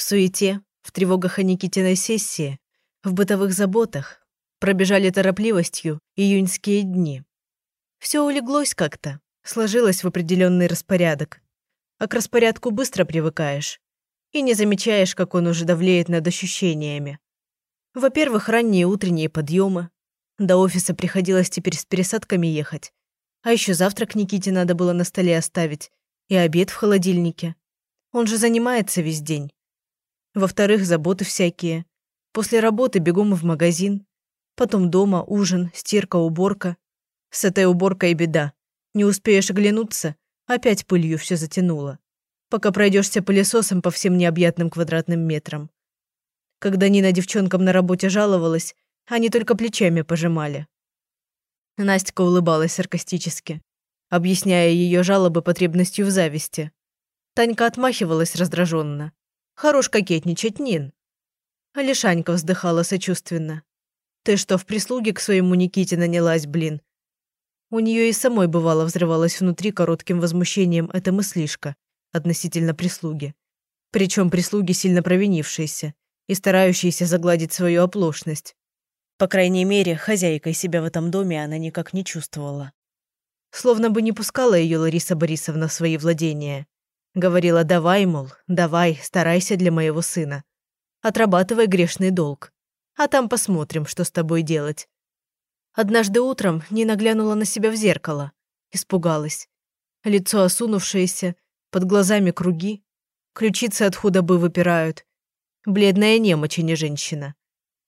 В суете, в тревогах о Никитиной сессии, в бытовых заботах пробежали торопливостью июньские дни. Все улеглось как-то, сложилось в определенный распорядок. А к распорядку быстро привыкаешь и не замечаешь, как он уже давлеет над ощущениями. Во-первых, ранние утренние подъемы. До офиса приходилось теперь с пересадками ехать. А еще завтрак Никите надо было на столе оставить и обед в холодильнике. Он же занимается весь день. Во-вторых, заботы всякие. После работы бегом в магазин. Потом дома, ужин, стирка, уборка. С этой уборкой беда. Не успеешь оглянуться, опять пылью все затянуло. Пока пройдешься пылесосом по всем необъятным квадратным метрам. Когда Нина девчонкам на работе жаловалась, они только плечами пожимали. Настя улыбалась саркастически, объясняя ее жалобы потребностью в зависти. Танька отмахивалась раздраженно. «Хорош кокетничать, Нин». А Лишанька вздыхала сочувственно. «Ты что, в прислуге к своему Никите нанялась, блин?» У нее и самой бывало взрывалась внутри коротким возмущением эта мыслишка относительно прислуги. Причем прислуги сильно провинившейся и старающейся загладить свою оплошность. По крайней мере, хозяйкой себя в этом доме она никак не чувствовала. Словно бы не пускала ее Лариса Борисовна в свои владения. Говорила, давай, мол, давай, старайся для моего сына. Отрабатывай грешный долг. А там посмотрим, что с тобой делать. Однажды утром Нина глянула на себя в зеркало. Испугалась. Лицо осунувшееся, под глазами круги. Ключицы от худобы выпирают. Бледная немочь, а не женщина.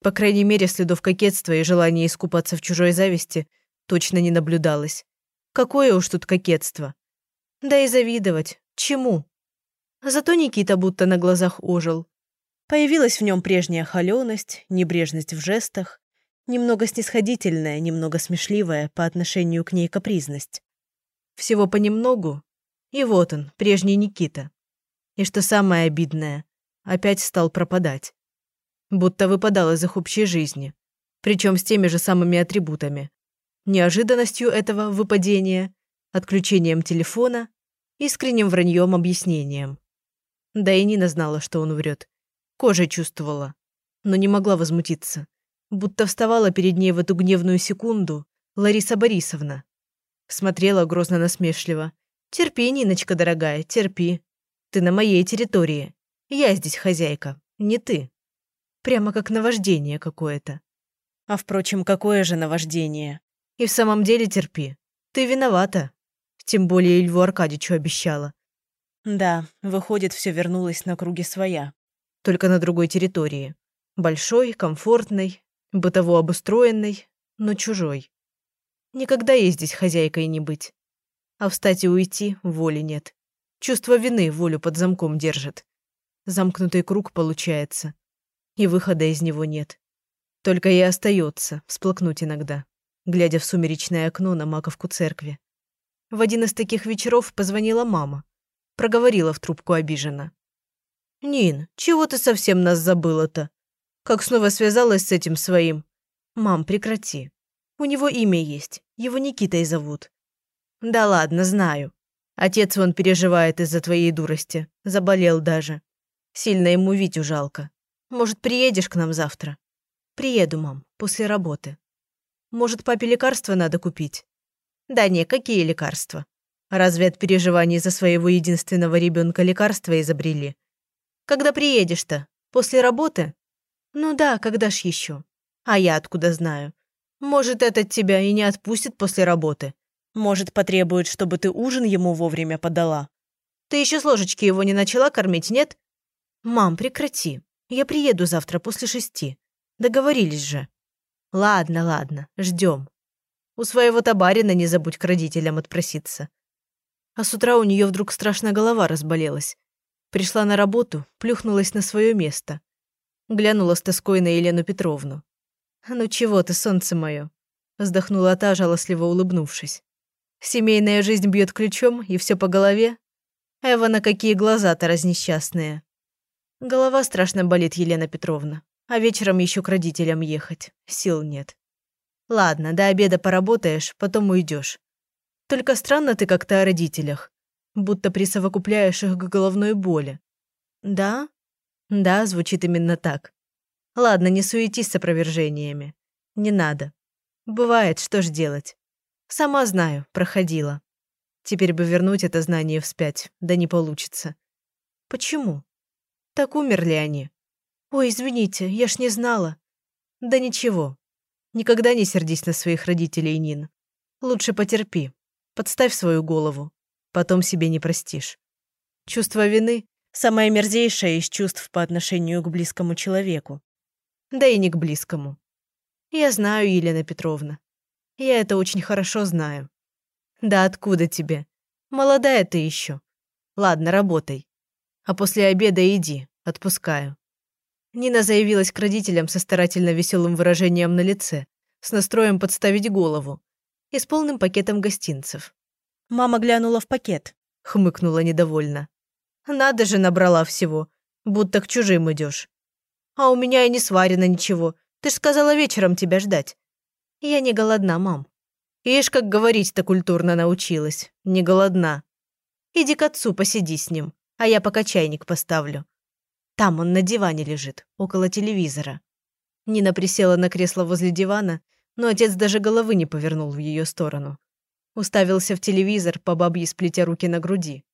По крайней мере, следов кокетства и желания искупаться в чужой зависти точно не наблюдалось. Какое уж тут кокетство. Да и завидовать. Чему? Зато Никита будто на глазах ожил. Появилась в нем прежняя холёность, небрежность в жестах, немного снисходительная, немного смешливая по отношению к ней капризность. Всего понемногу, и вот он, прежний Никита. И что самое обидное, опять стал пропадать. Будто выпадал из их общей жизни. Причем с теми же самыми атрибутами. Неожиданностью этого выпадения, отключением телефона, искренним враньем объяснением. Да и Нина знала, что он врет. Кожей чувствовала, но не могла возмутиться. Будто вставала перед ней в эту гневную секунду Лариса Борисовна. Смотрела грозно-насмешливо. «Терпи, Ниночка дорогая, терпи. Ты на моей территории. Я здесь хозяйка, не ты. Прямо как наваждение какое-то. А впрочем, какое же наваждение? И в самом деле терпи. Ты виновата. Тем более Льву Аркадьевичу обещала. Да, выходит, все вернулось на круги своя. Только на другой территории. Большой, комфортной, бытово обустроенной, но чужой. Никогда ей здесь хозяйкой не быть. А встать и уйти воли нет. Чувство вины волю под замком держит. Замкнутый круг получается. И выхода из него нет. Только и остается всплакнуть иногда, глядя в сумеречное окно на маковку церкви. В один из таких вечеров позвонила мама. Проговорила в трубку обиженно. «Нин, чего ты совсем нас забыла-то? Как снова связалась с этим своим? Мам, прекрати. У него имя есть, его Никитой зовут». «Да ладно, знаю. Отец вон переживает из-за твоей дурости. Заболел даже. Сильно ему Витю жалко. Может, приедешь к нам завтра? Приеду, мам, после работы. Может, папе лекарства надо купить? Да не, какие лекарства? Разве от переживаний за своего единственного ребенка лекарства изобрели? Когда приедешь-то? После работы? Ну да, когда ж еще? А я откуда знаю? Может, этот тебя и не отпустит после работы. Может, потребует, чтобы ты ужин ему вовремя подала. Ты еще с ложечки его не начала кормить, нет? «Мам, прекрати. Я приеду завтра после шести. Договорились же». «Ладно, ладно, ждем. У своего табарина не забудь к родителям отпроситься». А с утра у нее вдруг страшно голова разболелась. Пришла на работу, плюхнулась на свое место. Глянула с тоской на Елену Петровну. «Ну чего ты, солнце мое?» Вздохнула та, жалостливо улыбнувшись. «Семейная жизнь бьет ключом, и все по голове? Эва, на какие глаза-то разнесчастные!» Голова страшно болит, Елена Петровна. А вечером еще к родителям ехать. Сил нет. Ладно, до обеда поработаешь, потом уйдешь. Только странно ты как-то о родителях. Будто присовокупляешь их к головной боли. Да? Да, звучит именно так. Ладно, не суетись с опровержениями. Не надо. Бывает, что ж делать. Сама знаю, проходила. Теперь бы вернуть это знание вспять, да не получится. Почему? Так умерли они. Ой, извините, я ж не знала. Да ничего. Никогда не сердись на своих родителей, Нин. Лучше потерпи. Подставь свою голову. Потом себе не простишь. Чувство вины – самое мерзейшее из чувств по отношению к близкому человеку. Да и не к близкому. Я знаю, Елена Петровна. Я это очень хорошо знаю. Да откуда тебе? Молодая ты еще. Ладно, работай. А после обеда иди, отпускаю. Нина заявилась к родителям со старательно веселым выражением на лице, с настроем подставить голову и с полным пакетом гостинцев. Мама глянула в пакет, хмыкнула недовольно. «Надо же, набрала всего, будто к чужим идешь. А у меня и не сварено ничего, ты ж сказала вечером тебя ждать». «Я не голодна, мам». «Ишь, как говорить-то культурно научилась, не голодна. Иди к отцу, посиди с ним, а я пока чайник поставлю. Там он на диване лежит, около телевизора». Нина присела на кресло возле дивана, но отец даже головы не повернул в ее сторону. Уставился в телевизор, по бабье сплетя руки на груди.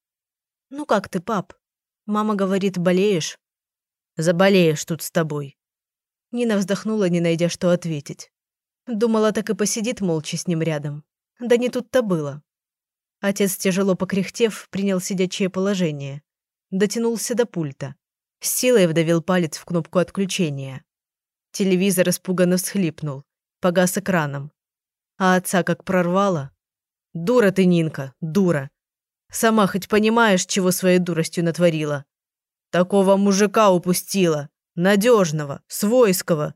«Ну как ты, пап? Мама говорит, болеешь?» «Заболеешь тут с тобой». Нина вздохнула, не найдя, что ответить. Думала, так и посидит молча с ним рядом. Да не тут-то было. Отец, тяжело покряхтев, принял сидячее положение. Дотянулся до пульта. С силой вдавил палец в кнопку отключения. Телевизор испуганно всхлипнул. Погас экраном. А отца как прорвало. «Дура ты, Нинка, дура. Сама хоть понимаешь, чего своей дуростью натворила? Такого мужика упустила. Надежного, свойского.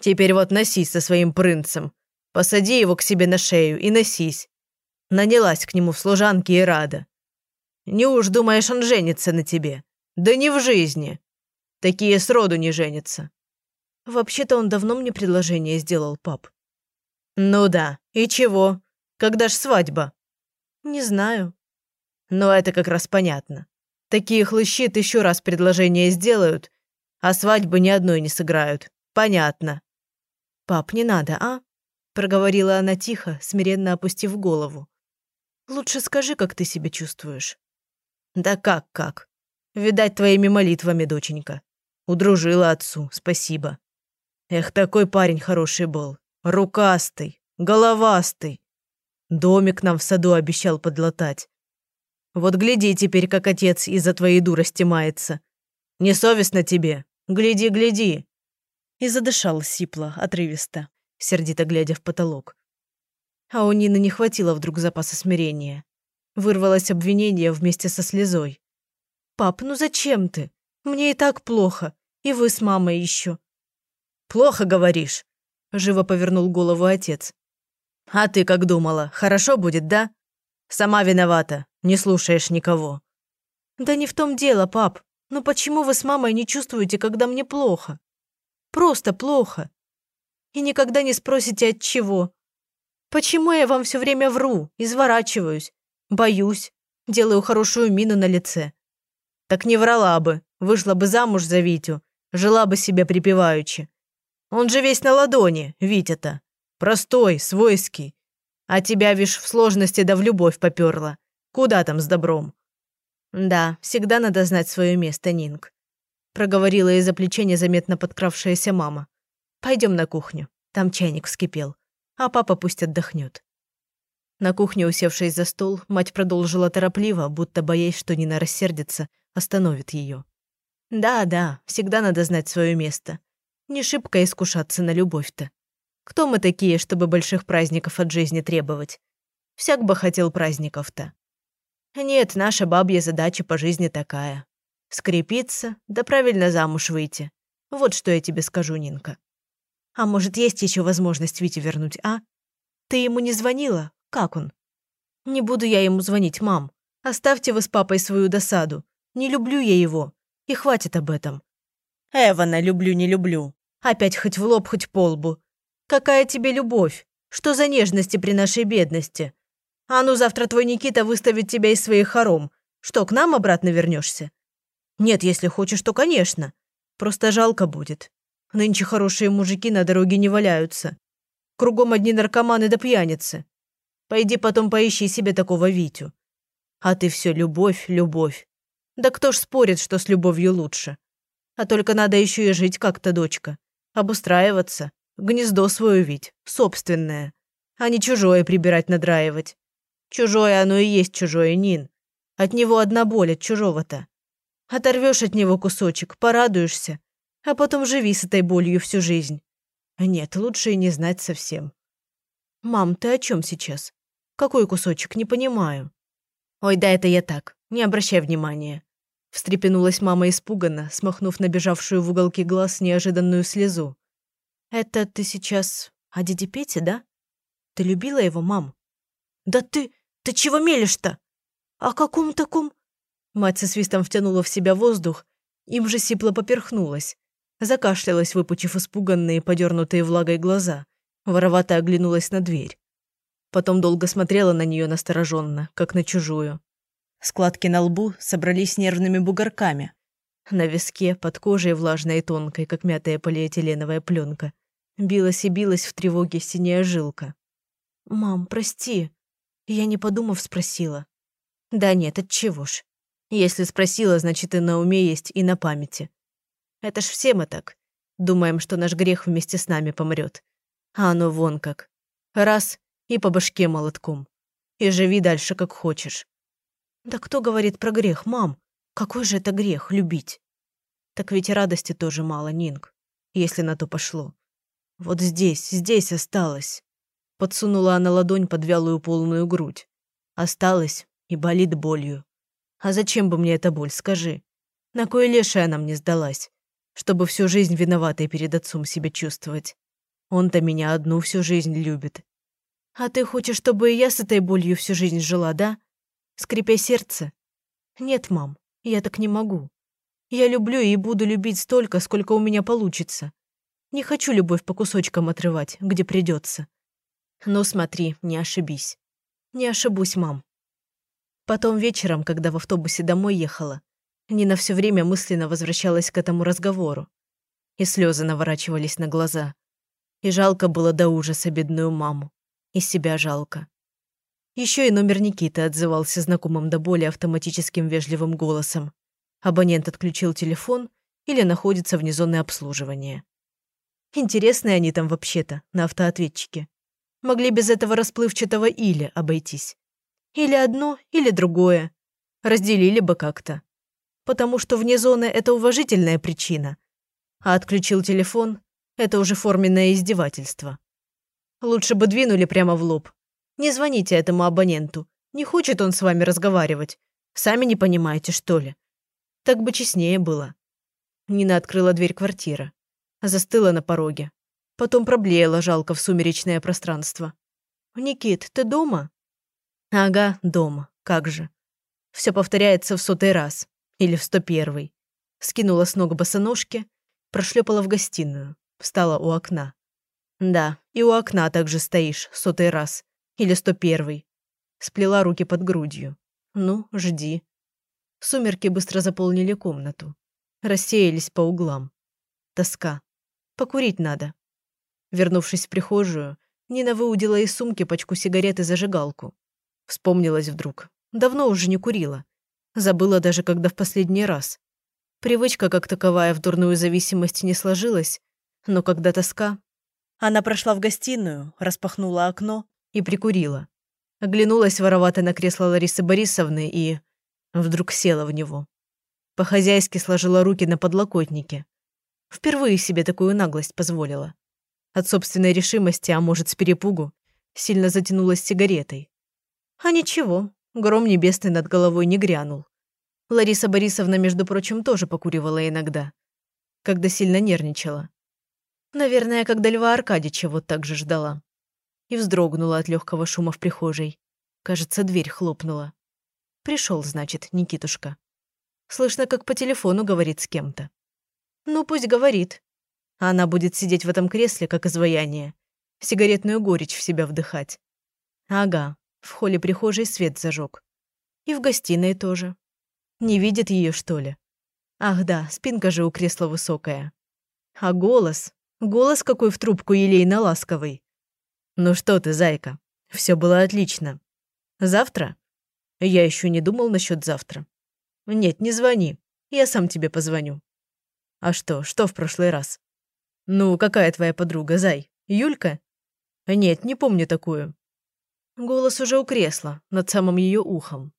Теперь вот носись со своим принцем. Посади его к себе на шею и носись. Нанялась к нему в служанке и рада. Не уж думаешь, он женится на тебе? Да не в жизни. Такие сроду не женятся. Вообще-то он давно мне предложение сделал, пап. Ну да, и чего? Когда ж свадьба? Не знаю. Но это как раз понятно. Такие хлыщи еще раз предложение сделают, а свадьбы ни одной не сыграют. Понятно. Пап, не надо, а? Проговорила она тихо, смиренно опустив голову. Лучше скажи, как ты себя чувствуешь. Да как-как? Видать, твоими молитвами, доченька. Удружила отцу, спасибо. Эх, такой парень хороший был. Рукастый, головастый. Домик нам в саду обещал подлатать. Вот гляди теперь, как отец из-за твоей дурости мается. Несовестно тебе. Гляди, гляди. И задышал сипло, отрывисто, сердито глядя в потолок. А у Нины не хватило вдруг запаса смирения. Вырвалось обвинение вместе со слезой. «Пап, ну зачем ты? Мне и так плохо. И вы с мамой еще. «Плохо говоришь», – живо повернул голову отец. «А ты как думала, хорошо будет, да? Сама виновата, не слушаешь никого». «Да не в том дело, пап. Но почему вы с мамой не чувствуете, когда мне плохо? Просто плохо. И никогда не спросите, от чего. Почему я вам все время вру, изворачиваюсь, боюсь, делаю хорошую мину на лице? Так не врала бы, вышла бы замуж за Витю, жила бы себе припеваючи. Он же весь на ладони, Витя-то. Простой, свойский. А тебя, вишь, в сложности да в любовь попёрла. Куда там с добром? Да, всегда надо знать свое место, Нинг. Проговорила из-за плеча незаметно подкравшаяся мама. Пойдем на кухню. Там чайник вскипел. А папа пусть отдохнет. На кухне, усевшись за стол, мать продолжила торопливо, будто боясь, что Нина рассердится, остановит ее. Да, да, всегда надо знать свое место. Не шибко искушаться на любовь-то. Кто мы такие, чтобы больших праздников от жизни требовать? Всяк бы хотел праздников-то. Нет, наша бабья задача по жизни такая. Скрепиться, да правильно замуж выйти. Вот что я тебе скажу, Нинка. А может, есть еще возможность Вите вернуть, а? Ты ему не звонила? Как он? Не буду я ему звонить, мам. Оставьте вы с папой свою досаду. Не люблю я его. И хватит об этом. Эвана люблю, не люблю. Опять хоть в лоб, хоть по лбу. Какая тебе любовь? Что за нежности при нашей бедности? А ну завтра твой Никита выставит тебя из своих хором. Что, к нам обратно вернешься? Нет, если хочешь, то конечно. Просто жалко будет. Нынче хорошие мужики на дороге не валяются. Кругом одни наркоманы да пьяницы. Пойди потом поищи себе такого Витю. А ты все любовь, любовь. Да кто ж спорит, что с любовью лучше? А только надо еще и жить как-то, дочка. Обустраиваться. Гнездо свое ведь, собственное. А не чужое прибирать, надраивать. Чужое оно и есть чужое, Нин. От него одна боль, от чужого-то. Оторвешь от него кусочек, порадуешься, а потом живи с этой болью всю жизнь. Нет, лучше и не знать совсем. Мам, ты о чем сейчас? Какой кусочек, не понимаю. Ой, да это я так, не обращай внимания. Встрепенулась мама испуганно, смахнув набежавшую в уголки глаз неожиданную слезу. «Это ты сейчас о дяде Пете, да? Ты любила его, мам?» «Да ты... ты чего мелешь-то? О каком таком...» Мать со свистом втянула в себя воздух, им же сипло поперхнулась. Закашлялась, выпучив испуганные, подернутые влагой глаза. Воровато оглянулась на дверь. Потом долго смотрела на нее настороженно, как на чужую. Складки на лбу собрались нервными бугорками. На виске, под кожей влажной и тонкой, как мятая полиэтиленовая пленка, билась и билась в тревоге синяя жилка. «Мам, прости», я не подумав спросила. «Да нет, отчего ж. Если спросила, значит и на уме есть, и на памяти. Это ж все мы так. Думаем, что наш грех вместе с нами помрет. А оно вон как. Раз — и по башке молотком. И живи дальше, как хочешь. Да кто говорит про грех, мам? Какой же это грех, любить? Так ведь радости тоже мало, Нинг, если на то пошло. Вот здесь, здесь осталось. Подсунула она ладонь под вялую полную грудь. Осталось и болит болью. А зачем бы мне эта боль, скажи? На кое лешая она мне сдалась? Чтобы всю жизнь виноватой перед отцом себя чувствовать. Он-то меня одну всю жизнь любит. А ты хочешь, чтобы и я с этой болью всю жизнь жила, да? скрипя сердце. «Нет, мам, я так не могу. Я люблю и буду любить столько, сколько у меня получится. Не хочу любовь по кусочкам отрывать, где придется. Но смотри, не ошибись. Не ошибусь, мам». Потом вечером, когда в автобусе домой ехала, Нина все время мысленно возвращалась к этому разговору. И слезы наворачивались на глаза. И жалко было до ужаса бедную маму. И себя жалко. Еще и номер Никиты отзывался знакомым до боли автоматическим вежливым голосом. Абонент отключил телефон или находится вне зоны обслуживания. Интересные они там вообще-то, на автоответчике. Могли без этого расплывчатого «или» обойтись. Или одно, или другое. Разделили бы как-то. Потому что вне зоны – это уважительная причина. А отключил телефон – это уже форменное издевательство. Лучше бы двинули прямо в лоб, не звоните этому абоненту. Не хочет он с вами разговаривать. Сами не понимаете, что ли? Так бы честнее было. Нина открыла дверь квартиры. Застыла на пороге. Потом проблеяла жалко в сумеречное пространство. «Никит, ты дома?» «Ага, дома. Как же». Все повторяется в сотый раз. Или в сто первый. Скинула с ног босоножки, прошлепала в гостиную, встала у окна. Да, и у окна также стоишь, сотый раз. Или сто первый. Сплела руки под грудью. Ну, жди. Сумерки быстро заполнили комнату. Рассеялись по углам. Тоска. Покурить надо. Вернувшись в прихожую, Нина выудила из сумки пачку сигарет и зажигалку. Вспомнилась вдруг. Давно уже не курила. Забыла даже, когда в последний раз. Привычка как таковая в дурную зависимость не сложилась, но когда тоска... Она прошла в гостиную, распахнула окно и прикурила. Оглянулась воровато на кресло Ларисы Борисовны и... Вдруг села в него. По-хозяйски сложила руки на подлокотнике. Впервые себе такую наглость позволила. От собственной решимости, а может, с перепугу, сильно затянулась сигаретой. А ничего, гром небесный над головой не грянул. Лариса Борисовна, между прочим, тоже покуривала иногда, когда сильно нервничала. Наверное, когда Льва Аркадьевича вот так же ждала и вздрогнула от легкого шума в прихожей. Кажется, дверь хлопнула. Пришел, значит, Никитушка. Слышно, как по телефону говорит с кем-то. Ну, пусть говорит. А она будет сидеть в этом кресле, как изваяние. Сигаретную горечь в себя вдыхать. Ага, в холле прихожей свет зажег. И в гостиной тоже. Не видит ее, что ли? Ах да, спинка же у кресла высокая. А голос? Голос какой в трубку елейно-ласковый. Ну что ты, зайка, все было отлично. Завтра? Я еще не думал насчет завтра. Нет, не звони, я сам тебе позвоню. А что, что в прошлый раз? Ну, какая твоя подруга, зай? Юлька? Нет, не помню такую. Голос уже у кресла, над самым ее ухом.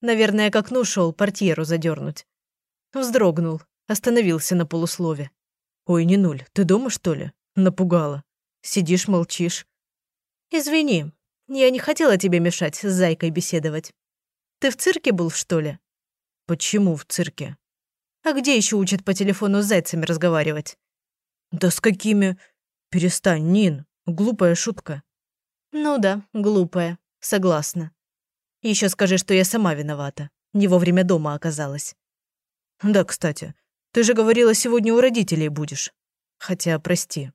Наверное, к окну шел портьеру задернуть. Вздрогнул, остановился на полуслове. «Ой, не нуль, ты дома, что ли?» Напугала. Сидишь, молчишь. «Извини, я не хотела тебе мешать с зайкой беседовать. Ты в цирке был, что ли?» «Почему в цирке?» «А где еще учат по телефону с зайцами разговаривать?» «Да с какими...» «Перестань, Нин, глупая шутка». «Ну да, глупая, согласна. Еще скажи, что я сама виновата, не вовремя дома оказалась». «Да, кстати, ты же говорила, сегодня у родителей будешь. Хотя, прости,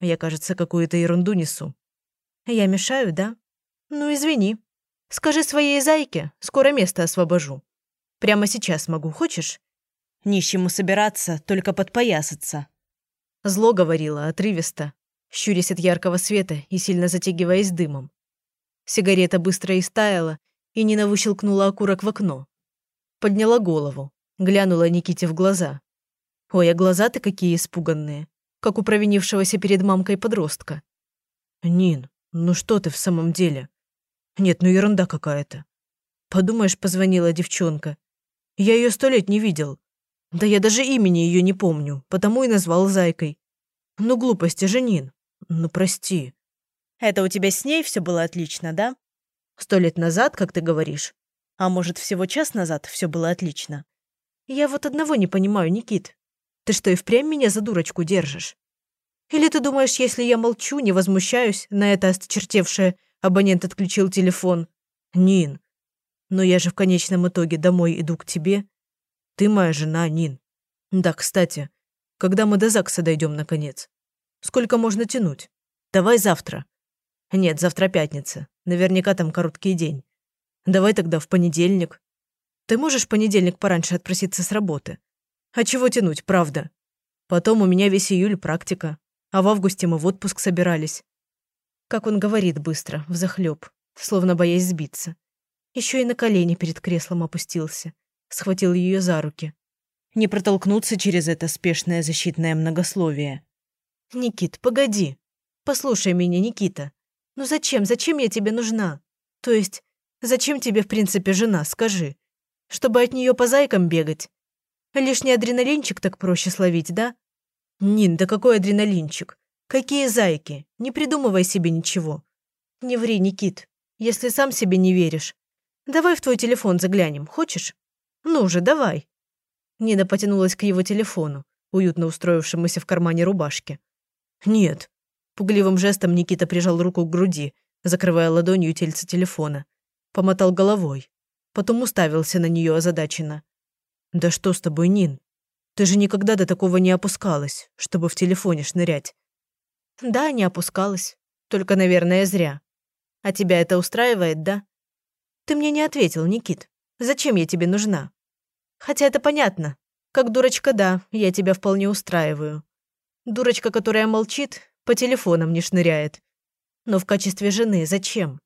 я, кажется, какую-то ерунду несу». «Я мешаю, да? Ну, извини. Скажи своей зайке, скоро место освобожу. Прямо сейчас могу, хочешь?» «Нищему собираться, только подпоясаться». Зло говорила, отрывисто, щурясь от яркого света и сильно затягиваясь дымом. Сигарета быстро истаяла, и Нина выщелкнула окурок в окно. Подняла голову. Глянула Никите в глаза. Ой, а глаза-то какие испуганные, как у провинившегося перед мамкой подростка. Нин, ну что ты в самом деле? Нет, ну ерунда какая-то. Подумаешь, позвонила девчонка. Я ее сто лет не видел. Да я даже имени ее не помню, потому и назвал зайкой. Ну глупости же, Нин. Ну прости. Это у тебя с ней все было отлично, да? Сто лет назад, как ты говоришь. А может, всего час назад все было отлично. Я вот одного не понимаю, Никит. Ты что, и впрямь меня за дурочку держишь? Или ты думаешь, если я молчу, не возмущаюсь на это осточертевшее абонент отключил телефон? Нин, но я же в конечном итоге домой иду к тебе. Ты моя жена, Нин. Да, кстати, когда мы до ЗАГСа дойдем наконец? Сколько можно тянуть? Давай завтра. Нет, завтра пятница. Наверняка там короткий день. Давай тогда в понедельник. Ты можешь в понедельник пораньше отпроситься с работы? А чего тянуть, правда? Потом у меня весь июль практика, а в августе мы в отпуск собирались. Как он говорит быстро, взахлёб, словно боясь сбиться. Еще и на колени перед креслом опустился, схватил ее за руки. Не протолкнуться через это спешное защитное многословие. «Никит, погоди. Послушай меня, Никита. Ну зачем, зачем я тебе нужна? То есть, зачем тебе, в принципе, жена, скажи? Чтобы от нее по зайкам бегать? Лишний адреналинчик так проще словить, да? Нин, да какой адреналинчик? Какие зайки? Не придумывай себе ничего. Не ври, Никит, если сам себе не веришь. Давай в твой телефон заглянем, хочешь? Ну же, давай. Нина потянулась к его телефону, уютно устроившемуся в кармане рубашки. Нет. Пугливым жестом Никита прижал руку к груди, закрывая ладонью тельце телефона. Помотал головой. Потом уставился на нее озадаченно. «Да что с тобой, Нин? Ты же никогда до такого не опускалась, чтобы в телефоне шнырять». «Да, не опускалась. Только, наверное, зря. А тебя это устраивает, да?» «Ты мне не ответил, Никит. Зачем я тебе нужна?» «Хотя это понятно. Как дурочка, да, я тебя вполне устраиваю. Дурочка, которая молчит, по телефонам не шныряет. Но в качестве жены зачем?»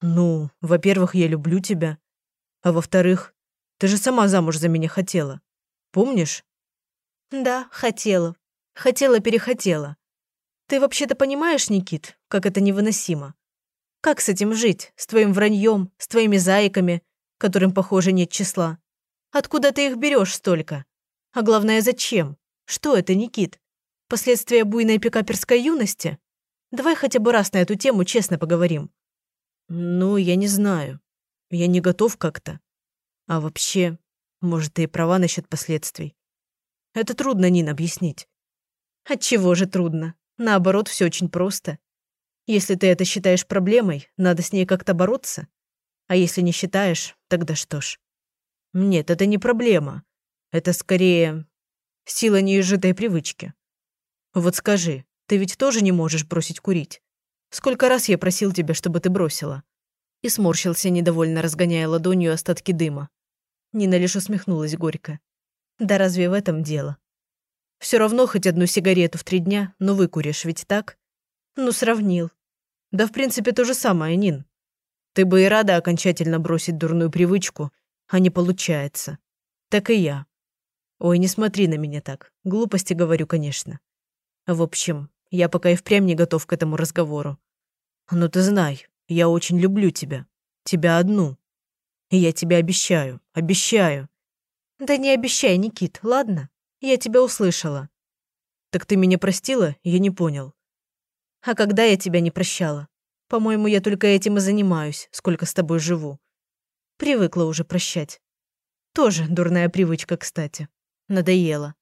«Ну, во-первых, я люблю тебя. А во-вторых, ты же сама замуж за меня хотела. Помнишь? Да, хотела. Хотела-перехотела. Ты вообще-то понимаешь, Никит, как это невыносимо? Как с этим жить? С твоим враньем, с твоими зайками, которым, похоже, нет числа? Откуда ты их берешь столько? А главное, зачем? Что это, Никит? Последствия буйной пикаперской юности? Давай хотя бы раз на эту тему честно поговорим. Ну, я не знаю. Я не готов как-то. А вообще, может, ты и права насчет последствий. Это трудно, Нин, объяснить. Отчего же трудно? Наоборот, все очень просто. Если ты это считаешь проблемой, надо с ней как-то бороться. А если не считаешь, тогда что ж. Нет, это не проблема. Это скорее сила неизжитой привычки. Вот скажи, ты ведь тоже не можешь бросить курить? Сколько раз я просил тебя, чтобы ты бросила? и сморщился, недовольно разгоняя ладонью остатки дыма. Нина лишь усмехнулась горько. Да разве в этом дело? Все равно хоть одну сигарету в три дня, но выкуришь, ведь так? Ну, сравнил. Да в принципе то же самое, Нин. Ты бы и рада окончательно бросить дурную привычку, а не получается. Так и я. Ой, не смотри на меня так. Глупости говорю, конечно. В общем, я пока и впрямь не готов к этому разговору. Но ты знай, я очень люблю тебя. Тебя одну. Я тебе обещаю, обещаю. Да не обещай, Никит, ладно? Я тебя услышала. Так ты меня простила? Я не понял. А когда я тебя не прощала? По-моему, я только этим и занимаюсь, сколько с тобой живу. Привыкла уже прощать. Тоже дурная привычка, кстати. Надоело.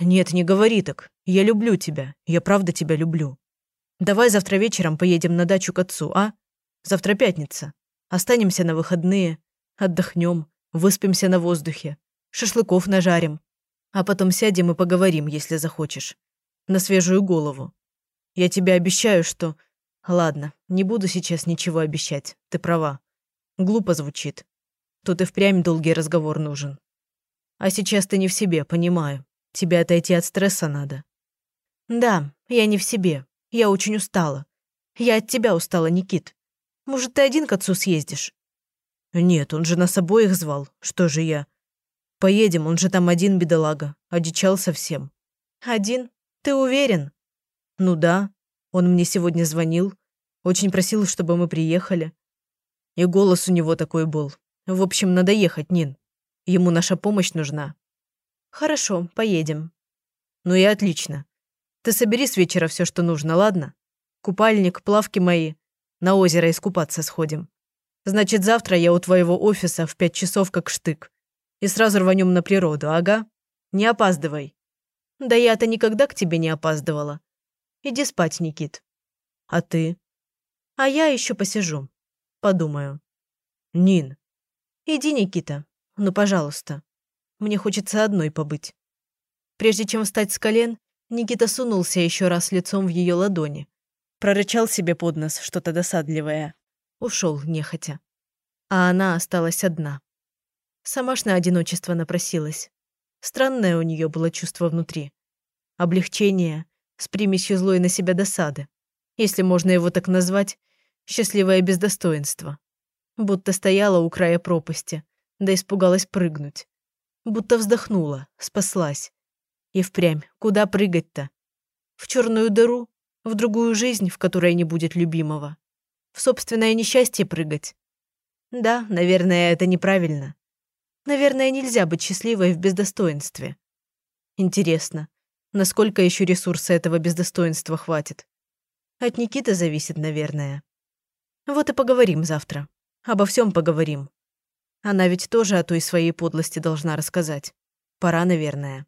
Нет, не говори так. Я люблю тебя. Я правда тебя люблю. Давай завтра вечером поедем на дачу к отцу, а? Завтра пятница. Останемся на выходные, отдохнем, выспимся на воздухе, шашлыков нажарим. А потом сядем и поговорим, если захочешь. На свежую голову. Я тебе обещаю, что... Ладно, не буду сейчас ничего обещать. Ты права. Глупо звучит. Тут и впрямь долгий разговор нужен. А сейчас ты не в себе, понимаю. Тебе отойти от стресса надо. Да, я не в себе. Я очень устала. Я от тебя устала, Никит. Может, ты один к отцу съездишь? Нет, он же нас обоих звал. Что же я? Поедем, он же там один, бедолага. Одичал совсем. Один? Ты уверен? Ну да. Он мне сегодня звонил. Очень просил, чтобы мы приехали. И голос у него такой был. В общем, надо ехать, Нин. Ему наша помощь нужна. Хорошо, поедем. Ну и отлично. Ты собери с вечера все, что нужно, ладно? Купальник, плавки мои. На озеро искупаться сходим. Значит, завтра я у твоего офиса в пять часов как штык. И сразу рванем на природу, ага? Не опаздывай. Да я-то никогда к тебе не опаздывала. Иди спать, Никит. А ты? А я еще посижу. Подумаю. Нин. Иди, Никита. Ну, пожалуйста. Мне хочется одной побыть. Прежде чем встать с колен, Никита сунулся еще раз лицом в ее ладони. Прорычал себе под нос что-то досадливое. Ушел нехотя. А она осталась одна. Сама одиночество напросилась. Странное у нее было чувство внутри. Облегчение с примесью злой на себя досады. Если можно его так назвать, счастливое без достоинства. Будто стояла у края пропасти, да испугалась прыгнуть. Будто вздохнула, спаслась. И впрямь, куда прыгать-то? В черную дыру? В другую жизнь, в которой не будет любимого? В собственное несчастье прыгать? Да, наверное, это неправильно. Наверное, нельзя быть счастливой в бездостоинстве. Интересно, насколько еще ресурса этого бездостоинства хватит? От Никиты зависит, наверное. Вот и поговорим завтра. Обо всем поговорим. Она ведь тоже о той своей подлости должна рассказать. Пора, наверное.